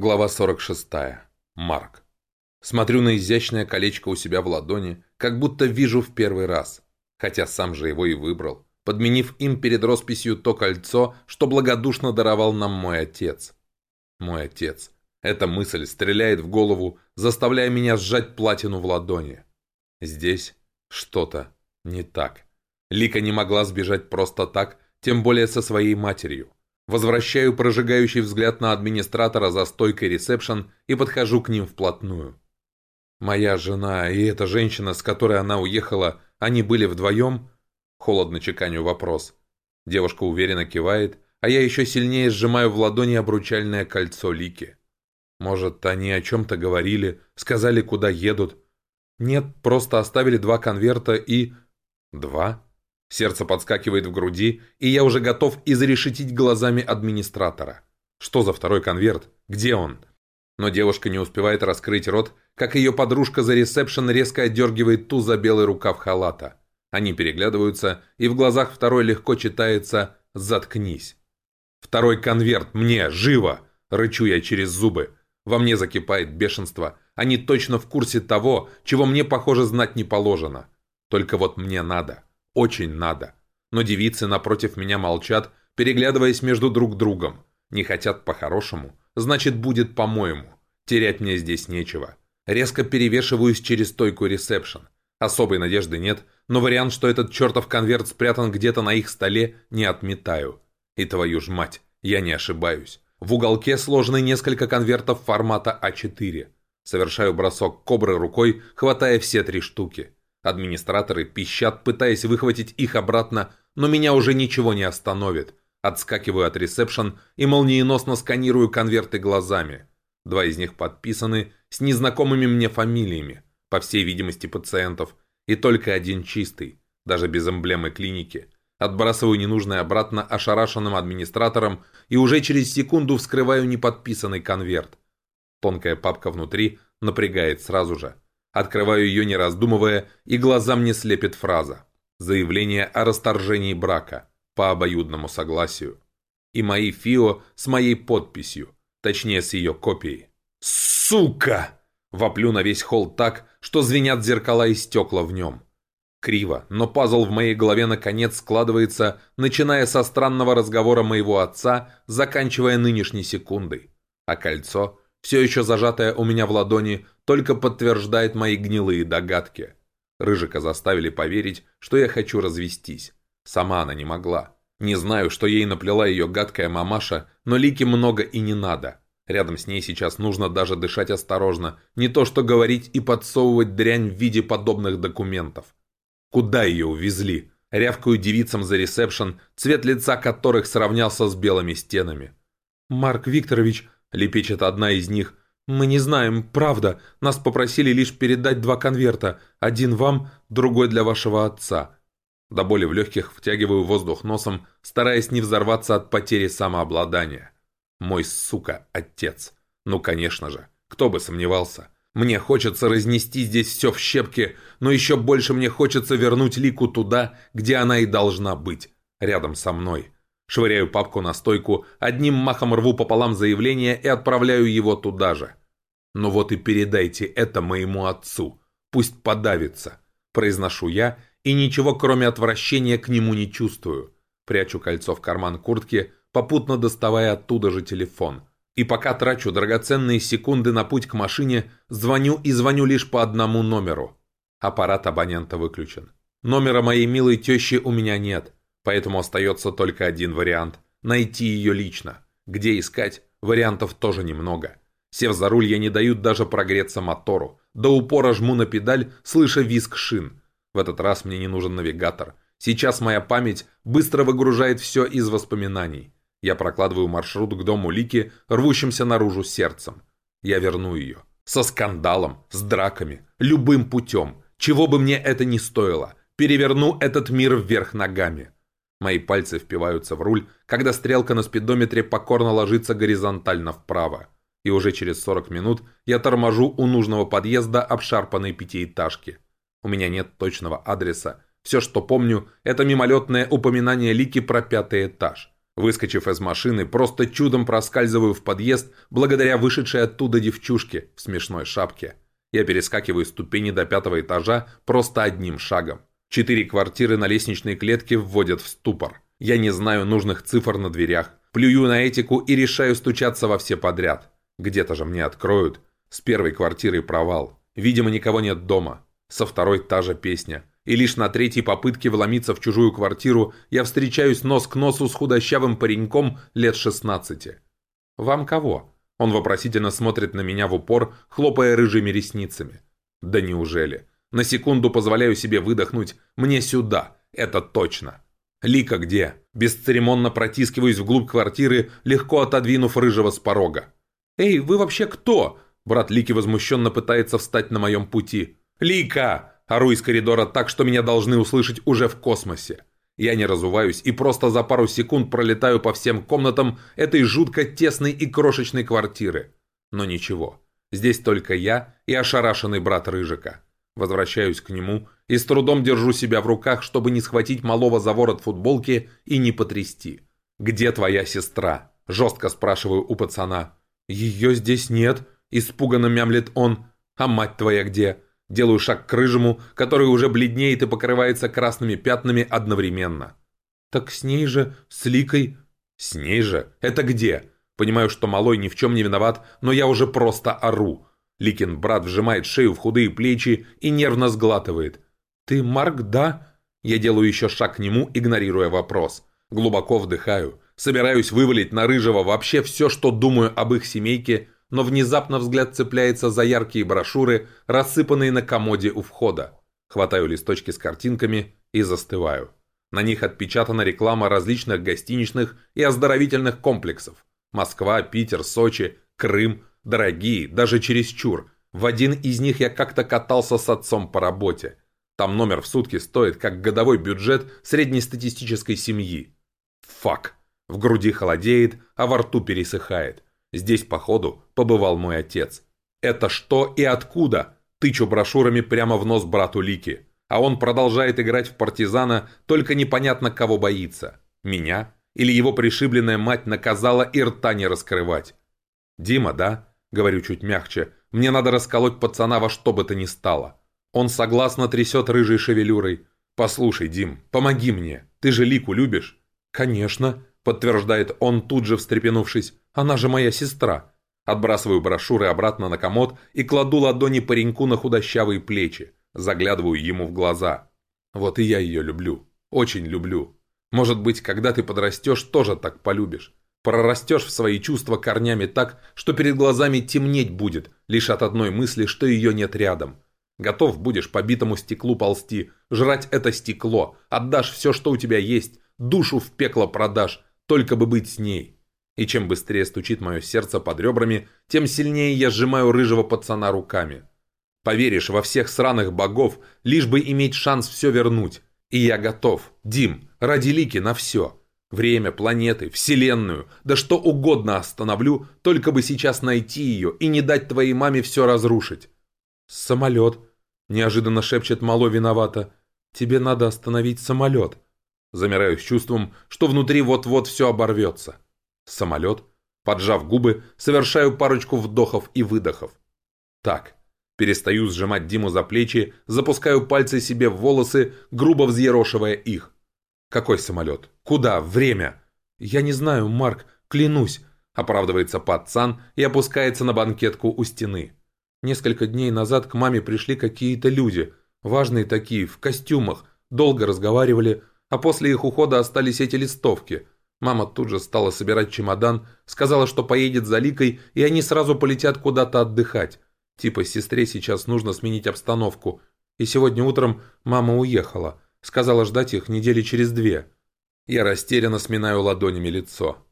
Глава 46. Марк. Смотрю на изящное колечко у себя в ладони, как будто вижу в первый раз. Хотя сам же его и выбрал, подменив им перед росписью то кольцо, что благодушно даровал нам мой отец. Мой отец. Эта мысль стреляет в голову, заставляя меня сжать платину в ладони. Здесь что-то не так. Лика не могла сбежать просто так, тем более со своей матерью. Возвращаю прожигающий взгляд на администратора за стойкой ресепшн и подхожу к ним вплотную. Моя жена и эта женщина, с которой она уехала, они были вдвоем? Холодно чеканю вопрос. Девушка уверенно кивает, а я еще сильнее сжимаю в ладони обручальное кольцо Лики. Может, они о чем-то говорили, сказали, куда едут? Нет, просто оставили два конверта и... Два? Сердце подскакивает в груди, и я уже готов изрешетить глазами администратора. Что за второй конверт? Где он? Но девушка не успевает раскрыть рот, как ее подружка за ресепшн резко отдергивает ту за белый рукав халата. Они переглядываются, и в глазах второй легко читается «Заткнись». «Второй конверт! Мне! Живо!» – рычу я через зубы. Во мне закипает бешенство. Они точно в курсе того, чего мне, похоже, знать не положено. Только вот мне надо. Очень надо. Но девицы напротив меня молчат, переглядываясь между друг другом. Не хотят по-хорошему, значит будет по-моему. Терять мне здесь нечего. Резко перевешиваюсь через стойку ресепшн. Особой надежды нет, но вариант, что этот чертов конверт спрятан где-то на их столе, не отметаю. И твою ж мать, я не ошибаюсь. В уголке сложены несколько конвертов формата А4. Совершаю бросок кобры рукой, хватая все три штуки. Администраторы пищат, пытаясь выхватить их обратно, но меня уже ничего не остановит. Отскакиваю от ресепшн и молниеносно сканирую конверты глазами. Два из них подписаны с незнакомыми мне фамилиями, по всей видимости пациентов, и только один чистый, даже без эмблемы клиники. Отбрасываю ненужное обратно ошарашенным администратором и уже через секунду вскрываю неподписанный конверт. Тонкая папка внутри напрягает сразу же – Открываю ее не раздумывая, и глаза мне слепит фраза. Заявление о расторжении брака по обоюдному согласию. И мои ФИО с моей подписью, точнее с ее копией. «Сука!» Воплю на весь холл так, что звенят зеркала и стекла в нем. Криво, но пазл в моей голове наконец складывается, начиная со странного разговора моего отца, заканчивая нынешней секундой. А кольцо все еще зажатая у меня в ладони, только подтверждает мои гнилые догадки. Рыжика заставили поверить, что я хочу развестись. Сама она не могла. Не знаю, что ей наплела ее гадкая мамаша, но Лики много и не надо. Рядом с ней сейчас нужно даже дышать осторожно, не то что говорить и подсовывать дрянь в виде подобных документов. Куда ее увезли? Рявкаю девицам за ресепшн, цвет лица которых сравнялся с белыми стенами. «Марк Викторович, — лепечет одна из них. «Мы не знаем, правда. Нас попросили лишь передать два конверта. Один вам, другой для вашего отца». До боли в легких втягиваю воздух носом, стараясь не взорваться от потери самообладания. Мой, сука, отец. Ну, конечно же. Кто бы сомневался. Мне хочется разнести здесь все в щепки, но еще больше мне хочется вернуть Лику туда, где она и должна быть. Рядом со мной. Швыряю папку на стойку, одним махом рву пополам заявление и отправляю его туда же. «Ну вот и передайте это моему отцу. Пусть подавится», – произношу я, и ничего кроме отвращения к нему не чувствую. Прячу кольцо в карман куртки, попутно доставая оттуда же телефон. И пока трачу драгоценные секунды на путь к машине, звоню и звоню лишь по одному номеру. Аппарат абонента выключен. Номера моей милой тещи у меня нет – Поэтому остается только один вариант – найти ее лично. Где искать? Вариантов тоже немного. Сев за руль, я не дают даже прогреться мотору. До упора жму на педаль, слыша визг шин. В этот раз мне не нужен навигатор. Сейчас моя память быстро выгружает все из воспоминаний. Я прокладываю маршрут к дому Лики, рвущимся наружу сердцем. Я верну ее. Со скандалом, с драками, любым путем. Чего бы мне это ни стоило. Переверну этот мир вверх ногами. Мои пальцы впиваются в руль, когда стрелка на спидометре покорно ложится горизонтально вправо. И уже через 40 минут я торможу у нужного подъезда обшарпанной пятиэтажки. У меня нет точного адреса. Все, что помню, это мимолетное упоминание Лики про пятый этаж. Выскочив из машины, просто чудом проскальзываю в подъезд благодаря вышедшей оттуда девчушке в смешной шапке. Я перескакиваю ступени до пятого этажа просто одним шагом. Четыре квартиры на лестничной клетке вводят в ступор. Я не знаю нужных цифр на дверях. Плюю на этику и решаю стучаться во все подряд. Где-то же мне откроют. С первой квартиры провал. Видимо, никого нет дома. Со второй та же песня и лишь на третьей попытке вломиться в чужую квартиру я встречаюсь нос к носу с худощавым пареньком лет 16. «Вам кого?» Он вопросительно смотрит на меня в упор, хлопая рыжими ресницами. «Да неужели?» На секунду позволяю себе выдохнуть. «Мне сюда, это точно!» «Лика где?» Бесцеремонно протискиваюсь вглубь квартиры, легко отодвинув рыжего с порога. «Эй, вы вообще кто?» Брат Лики возмущенно пытается встать на моем пути. «Лика!» Ору из коридора так, что меня должны услышать уже в космосе. Я не разуваюсь и просто за пару секунд пролетаю по всем комнатам этой жутко тесной и крошечной квартиры. Но ничего. Здесь только я и ошарашенный брат Рыжика. Возвращаюсь к нему и с трудом держу себя в руках, чтобы не схватить малого за ворот футболки и не потрясти. «Где твоя сестра?» – жестко спрашиваю у пацана. «Ее здесь нет», – испуганно мямлет он. «А мать твоя где?» Делаю шаг к рыжему, который уже бледнеет и покрывается красными пятнами одновременно. «Так с ней же, с Ликой...» «С ней же? Это где?» Понимаю, что малой ни в чем не виноват, но я уже просто ору. Ликин брат вжимает шею в худые плечи и нервно сглатывает. «Ты Марк, да?» Я делаю еще шаг к нему, игнорируя вопрос. Глубоко вдыхаю. Собираюсь вывалить на Рыжего вообще все, что думаю об их семейке, но внезапно взгляд цепляется за яркие брошюры, рассыпанные на комоде у входа. Хватаю листочки с картинками и застываю. На них отпечатана реклама различных гостиничных и оздоровительных комплексов. Москва, Питер, Сочи, Крым, дорогие, даже чересчур. В один из них я как-то катался с отцом по работе. Там номер в сутки стоит, как годовой бюджет среднестатистической семьи. Фак. В груди холодеет, а во рту пересыхает. Здесь, походу, побывал мой отец. Это что и откуда? Тычу брошюрами прямо в нос брату Лики. А он продолжает играть в партизана, только непонятно кого боится. Меня? Или его пришибленная мать наказала и рта не раскрывать? «Дима, да?» — говорю чуть мягче. «Мне надо расколоть пацана во что бы то ни стало». Он согласно трясет рыжей шевелюрой. «Послушай, Дим, помоги мне. Ты же Лику любишь?» «Конечно», — подтверждает он, тут же встрепенувшись. Она же моя сестра. Отбрасываю брошюры обратно на комод и кладу ладони пареньку на худощавые плечи. Заглядываю ему в глаза. Вот и я ее люблю. Очень люблю. Может быть, когда ты подрастешь, тоже так полюбишь. Прорастешь в свои чувства корнями так, что перед глазами темнеть будет, лишь от одной мысли, что ее нет рядом. Готов будешь по битому стеклу ползти, жрать это стекло, отдашь все, что у тебя есть, душу в пекло продашь, только бы быть с ней. И чем быстрее стучит мое сердце под ребрами, тем сильнее я сжимаю рыжего пацана руками. Поверишь во всех сраных богов, лишь бы иметь шанс все вернуть. И я готов, Дим, ради Лики на все. Время, планеты, вселенную, да что угодно остановлю, только бы сейчас найти ее и не дать твоей маме все разрушить. «Самолет», — неожиданно шепчет Мало виновато. «Тебе надо остановить самолет». Замираю с чувством, что внутри вот-вот все оборвется. Самолет. Поджав губы, совершаю парочку вдохов и выдохов. Так. Перестаю сжимать Диму за плечи, запускаю пальцы себе в волосы, грубо взъерошивая их. Какой самолет? Куда? Время? Я не знаю, Марк, клянусь, оправдывается пацан и опускается на банкетку у стены. Несколько дней назад к маме пришли какие-то люди, важные такие, в костюмах, долго разговаривали, а после их ухода остались эти листовки – Мама тут же стала собирать чемодан, сказала, что поедет за Ликой, и они сразу полетят куда-то отдыхать. Типа сестре сейчас нужно сменить обстановку. И сегодня утром мама уехала. Сказала ждать их недели через две. Я растерянно сминаю ладонями лицо.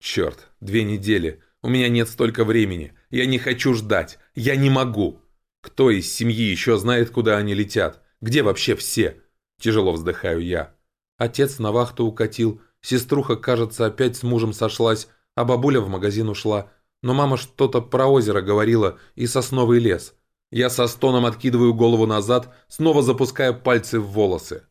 Черт, две недели. У меня нет столько времени. Я не хочу ждать. Я не могу. Кто из семьи еще знает, куда они летят? Где вообще все? Тяжело вздыхаю я. Отец на вахту укатил. Сеструха, кажется, опять с мужем сошлась, а бабуля в магазин ушла. Но мама что-то про озеро говорила и сосновый лес. Я со стоном откидываю голову назад, снова запуская пальцы в волосы.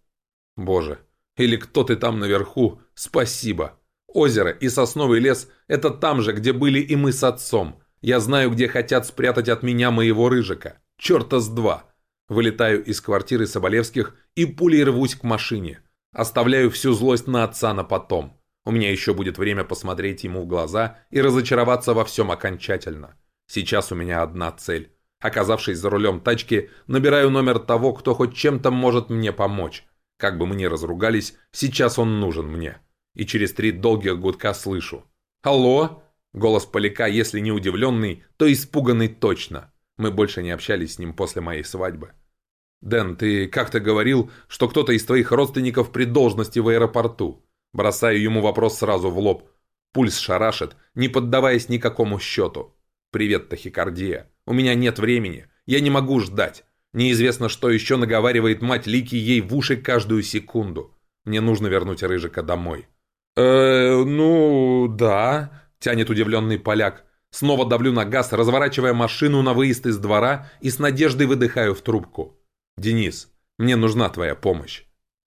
Боже, или кто ты там наверху, спасибо. Озеро и сосновый лес – это там же, где были и мы с отцом. Я знаю, где хотят спрятать от меня моего рыжика. Черта с два. Вылетаю из квартиры Соболевских и пулей рвусь к машине. Оставляю всю злость на отца на потом. У меня еще будет время посмотреть ему в глаза и разочароваться во всем окончательно. Сейчас у меня одна цель. Оказавшись за рулем тачки, набираю номер того, кто хоть чем-то может мне помочь. Как бы мы ни разругались, сейчас он нужен мне. И через три долгих гудка слышу. «Алло?» Голос Поляка, если не удивленный, то испуганный точно. Мы больше не общались с ним после моей свадьбы. «Дэн, ты как-то говорил, что кто-то из твоих родственников при должности в аэропорту?» Бросаю ему вопрос сразу в лоб. Пульс шарашит, не поддаваясь никакому счету. «Привет, тахикардия. У меня нет времени. Я не могу ждать. Неизвестно, что еще наговаривает мать Лики ей в уши каждую секунду. Мне нужно вернуть Рыжика домой». «Э, ну, да», — тянет удивленный поляк. Снова давлю на газ, разворачивая машину на выезд из двора и с надеждой выдыхаю в трубку. «Денис, мне нужна твоя помощь».